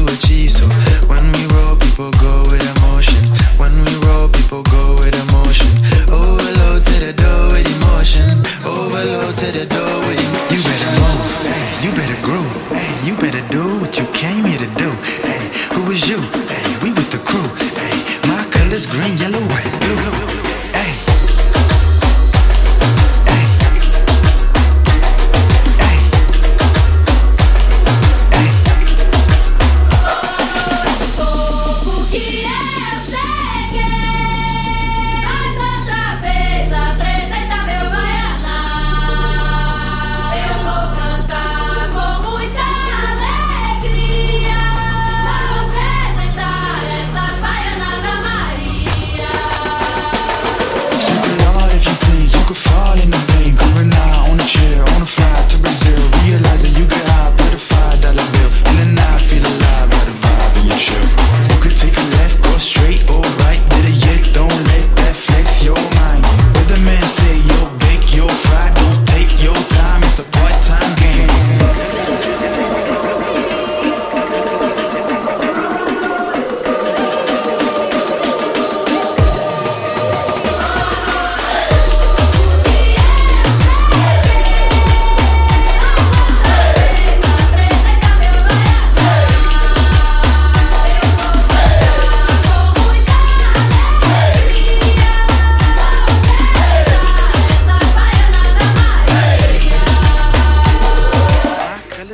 to achieve. So when we roll, people go with emotion. When we roll, people go with emotion. Overload to the door with emotion. Overload to the door with emotion. You better move, hey, you better groove, hey, you better do what you came here to do. Hey, who is you? Hey, we with the crew. Hey, my colors green, yellow, white, blue. blue.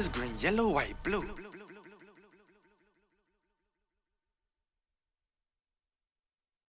green, yellow, white, blue.